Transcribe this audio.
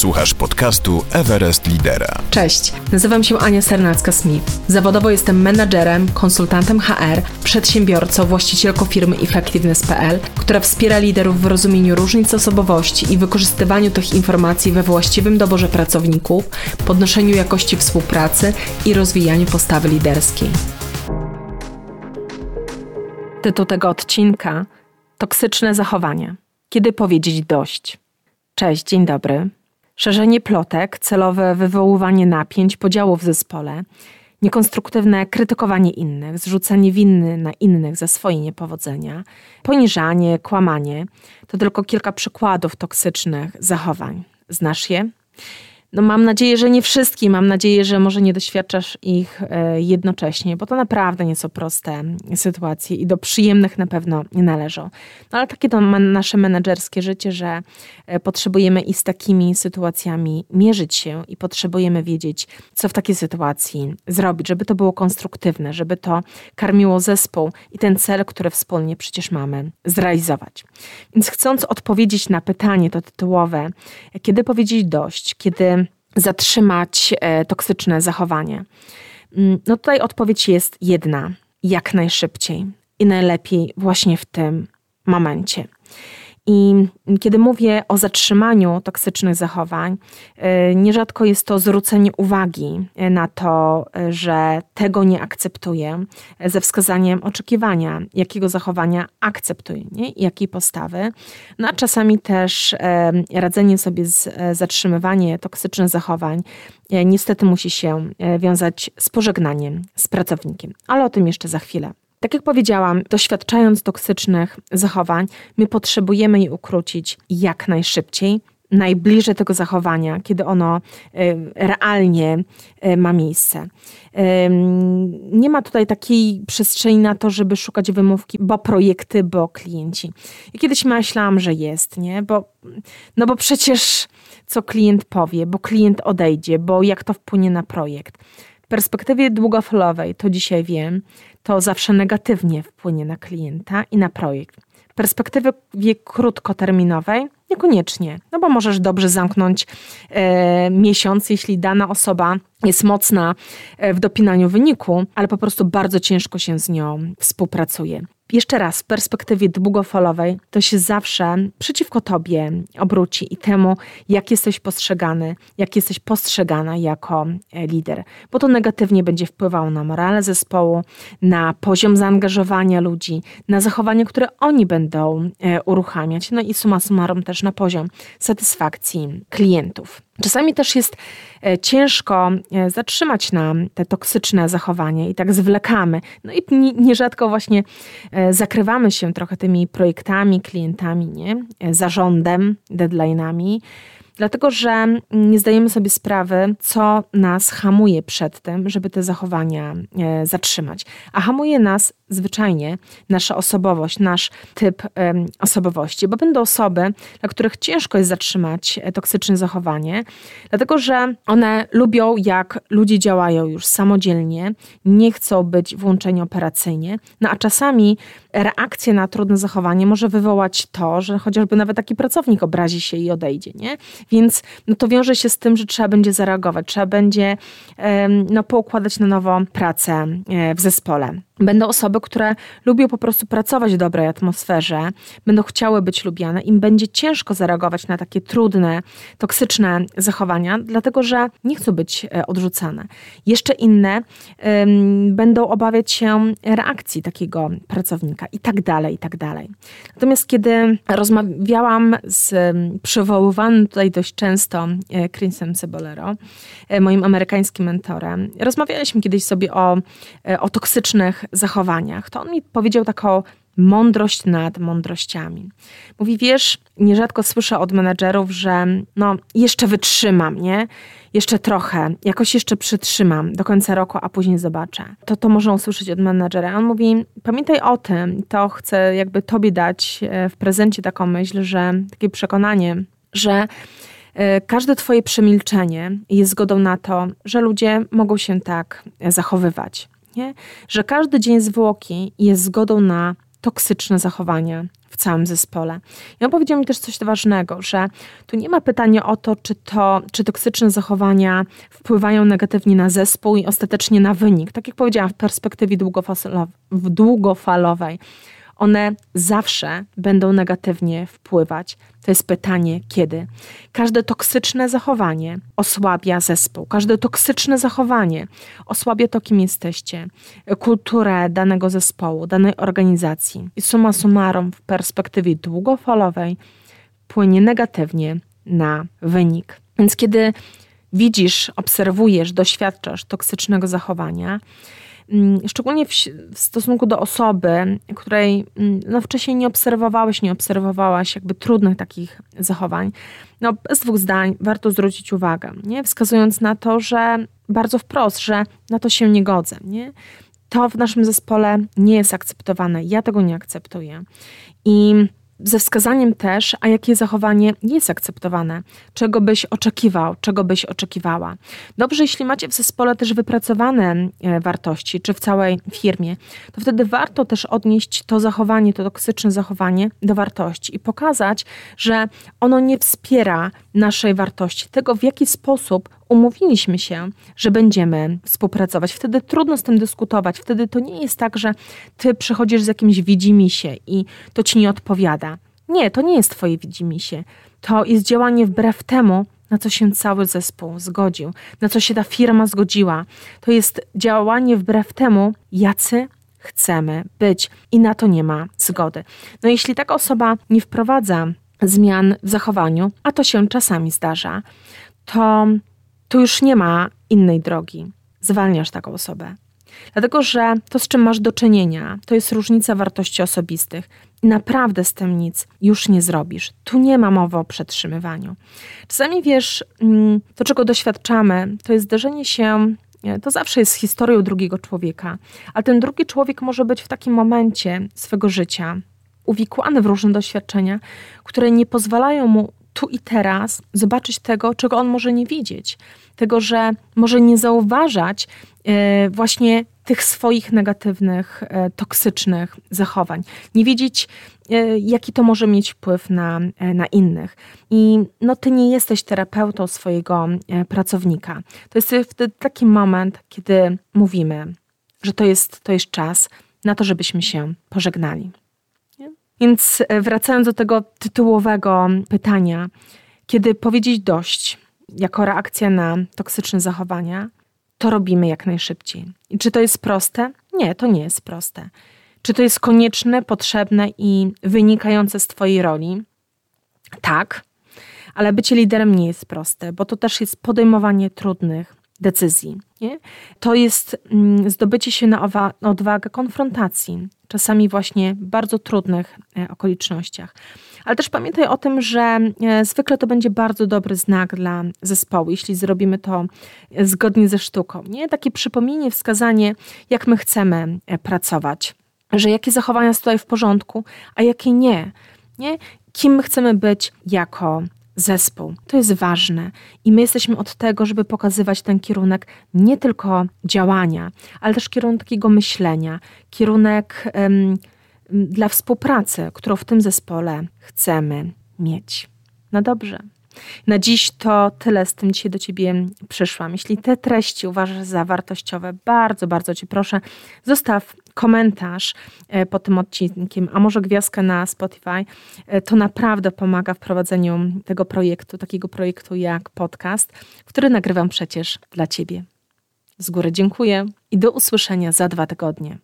Słuchasz podcastu Everest Lidera. Cześć, nazywam się Ania Sernacka-Smith. Zawodowo jestem menadżerem, konsultantem HR, przedsiębiorcą, właścicielką firmy Effectiveness.pl, która wspiera liderów w rozumieniu różnic osobowości i wykorzystywaniu tych informacji we właściwym doborze pracowników, podnoszeniu jakości współpracy i rozwijaniu postawy liderskiej. Tytuł tego odcinka Toksyczne zachowanie. Kiedy powiedzieć dość? Cześć, dzień dobry. Szerzenie plotek, celowe wywoływanie napięć, podziałów w zespole, niekonstruktywne krytykowanie innych, zrzucanie winy na innych za swoje niepowodzenia, poniżanie, kłamanie to tylko kilka przykładów toksycznych zachowań. Znasz je? No mam nadzieję, że nie wszystkie. Mam nadzieję, że może nie doświadczasz ich e, jednocześnie, bo to naprawdę nie są proste sytuacje i do przyjemnych na pewno nie należą. No ale takie to nasze menedżerskie życie, że e, potrzebujemy i z takimi sytuacjami mierzyć się i potrzebujemy wiedzieć, co w takiej sytuacji zrobić, żeby to było konstruktywne, żeby to karmiło zespół i ten cel, który wspólnie przecież mamy zrealizować. Więc chcąc odpowiedzieć na pytanie to tytułowe, kiedy powiedzieć dość, kiedy zatrzymać e, toksyczne zachowanie? Mm, no tutaj odpowiedź jest jedna: jak najszybciej i najlepiej właśnie w tym momencie. I kiedy mówię o zatrzymaniu toksycznych zachowań, y, nierzadko jest to zwrócenie uwagi na to, że tego nie akceptuję, ze wskazaniem oczekiwania, jakiego zachowania akceptuję, nie? jakiej postawy. No a czasami też radzenie sobie z e, zatrzymywanie toksycznych zachowań niestety musi się wiązać z pożegnaniem z pracownikiem, ale o tym jeszcze za chwilę. Tak jak powiedziałam, doświadczając toksycznych zachowań, my potrzebujemy je ukrócić jak najszybciej, najbliżej tego zachowania, kiedy ono y, realnie y, ma miejsce. Nie ma tutaj takiej przestrzeni na to, żeby szukać wymówki, bo projekty, bo klienci. I kiedyś myślałam, że jest, nie? Bo, no bo przecież co klient powie, bo klient odejdzie, bo jak to wpłynie na projekt perspektywie długofalowej, to dzisiaj wiem, to zawsze negatywnie wpłynie na klienta i na projekt. W perspektywie krótkoterminowej niekoniecznie, no bo możesz dobrze zamknąć e, miesiąc, jeśli dana osoba jest mocna e, w dopinaniu wyniku, ale po prostu bardzo ciężko się z nią współpracuje. Jeszcze raz, w perspektywie długofalowej, to się zawsze przeciwko tobie obróci i temu, jak jesteś postrzegany, jak jesteś postrzegana jako e, lider, bo to negatywnie będzie wpływało na morale zespołu, na poziom zaangażowania ludzi, na zachowanie, które oni będą e, uruchamiać, no i suma summarum też na poziom satysfakcji klientów. Czasami też jest e, ciężko e, zatrzymać nam te toksyczne zachowania i tak zwlekamy. No i nierzadko właśnie e, zakrywamy się trochę tymi projektami, klientami, nie? zarządem, deadline'ami dlatego że nie zdajemy sobie sprawy, co nas hamuje przed tym, żeby te zachowania e, zatrzymać. A hamuje nas zwyczajnie nasza osobowość, nasz typ osobowości, bo będą osoby, dla których ciężko jest zatrzymać e, toksyczne zachowanie, dlatego że one lubią, jak ludzie działają już samodzielnie, nie chcą być włączeni operacyjnie, no a czasami reakcja na trudne zachowanie może wywołać to, że chociażby nawet taki pracownik obrazi się i odejdzie, nie? Więc no to wiąże się z tym, że trzeba będzie zareagować, trzeba będzie no, poukładać na nowo pracę e, w zespole. Będą osoby, które lubią po prostu pracować w dobrej atmosferze, będą chciały być lubiane, im będzie ciężko zareagować na takie trudne, toksyczne zachowania, dlatego że nie chcą być e, odrzucane. Jeszcze inne um, będą obawiać się reakcji takiego pracownika i tak dalej, i tak dalej. Natomiast kiedy rozmawiałam z przywoływanym tutaj dość często e, Chrisem Cebolero, e, moim amerykańskim mentorem, rozmawialiśmy kiedyś sobie o, o toksycznych zachowaniach, to on mi powiedział taką mądrość nad mądrościami. Mówi, wiesz, nierzadko słyszę od menedżerów, że no, jeszcze wytrzymam, nie? Jeszcze trochę, jakoś jeszcze przytrzymam do końca roku, a później zobaczę. To to można usłyszeć od menedżera. On mówi, pamiętaj o tym, to chcę jakby tobie dać e, w prezencie taką myśl, że takie przekonanie, że e, każde Twoje przemilczenie jest zgodą na to, że ludzie mogą się tak zachowywać nie? że każdy dzień zwłoki jest zgodą na toksyczne zachowania w całym zespole. I on powiedział mi też coś ważnego, że tu nie ma pytania o to, czy, to, czy toksyczne zachowania wpływają negatywnie na zespół i ostatecznie na wynik. Tak jak powiedziałam, w perspektywie długofalowej one zawsze będą negatywnie wpływać. To jest pytanie, kiedy. Każde toksyczne zachowanie osłabia zespół, każde toksyczne zachowanie osłabia to, kim jesteście, kulturę danego zespołu, danej organizacji. I suma summarum w perspektywie długofalowej płynie negatywnie na wynik. Więc kiedy widzisz, obserwujesz, doświadczasz toksycznego zachowania, szczególnie w, w, stosunku do osoby, której mm, no, wcześniej nie obserwowałeś, nie obserwowałaś jakby trudnych takich zachowań, no bez dwóch zdań warto zwrócić uwagę, nie? wskazując na to, że bardzo wprost, że na to się nie godzę. Nie? To w naszym zespole nie jest akceptowane, ja tego nie akceptuję. I ze wskazaniem też, a jakie zachowanie nie jest akceptowane, czego byś oczekiwał, czego byś oczekiwała. Dobrze, jeśli macie w zespole też wypracowane e, wartości, czy w całej firmie, to wtedy warto też odnieść to zachowanie, to toksyczne zachowanie do wartości i pokazać, że ono nie wspiera naszej wartości, tego w jaki sposób umówiliśmy się, że będziemy współpracować. Wtedy trudno z tym dyskutować. Wtedy to nie jest tak, że ty przychodzisz z jakimś widzimisię i to ci nie odpowiada. Nie, to nie jest twoje widzimisię. To jest działanie wbrew temu, na co się cały zespół zgodził, na co się ta firma zgodziła. To jest działanie wbrew temu, jacy chcemy być i na to nie ma zgody. No jeśli taka osoba nie wprowadza zmian w zachowaniu, a to się czasami zdarza, to tu już nie ma innej drogi. Zwalniasz taką osobę. Dlatego, że to, z czym masz do czynienia, to jest różnica wartości osobistych. Naprawdę z tym nic już nie zrobisz. Tu nie ma mowy o przetrzymywaniu. Czasami wiesz, mm, to czego doświadczamy, to jest zderzenie się to zawsze jest historią drugiego człowieka, a ten drugi człowiek może być w takim momencie swego życia uwikłany w różne doświadczenia, które nie pozwalają mu tu i teraz zobaczyć tego, czego on może nie widzieć, tego, że może nie zauważać e, właśnie tych swoich negatywnych, e, toksycznych zachowań, nie wiedzieć, e, jaki to może mieć wpływ na, na innych. I no, ty nie jesteś terapeutą swojego pracownika. To jest wtedy taki moment, kiedy mówimy, że to jest, to jest czas na to, żebyśmy się pożegnali. Więc e, wracając do tego tytułowego pytania, kiedy powiedzieć dość jako reakcja na toksyczne zachowania, to robimy jak najszybciej. I czy to jest proste? Nie, to nie jest proste. Czy to jest konieczne, potrzebne i wynikające z Twojej roli? Tak, ale bycie liderem nie jest proste, bo to też jest podejmowanie trudnych decyzji. Nie? To jest mm, zdobycie się na odwagę konfrontacji, czasami właśnie w bardzo trudnych e, okolicznościach. Ale też pamiętaj o tym, że e, zwykle to będzie bardzo dobry znak dla zespołu, jeśli zrobimy to e, zgodnie ze sztuką. Nie? Takie przypomnienie, wskazanie, jak my chcemy pracować, że jakie zachowania są tutaj w porządku, a jakie nie. nie? Kim my chcemy być jako zespół. To jest ważne i my jesteśmy od tego, żeby pokazywać ten kierunek nie tylko działania, ale też kierunek takiego myślenia, kierunek um, dla współpracy, którą w tym zespole chcemy mieć. No dobrze. Na dziś to tyle, z tym dzisiaj do Ciebie przyszłam. Jeśli te treści uważasz za wartościowe, bardzo, bardzo Cię proszę, zostaw komentarz e, pod tym odcinkiem, a może gwiazdkę na Spotify. E, to naprawdę pomaga w prowadzeniu tego projektu, takiego projektu jak podcast, który nagrywam przecież dla Ciebie. Z góry dziękuję i do usłyszenia za dwa tygodnie.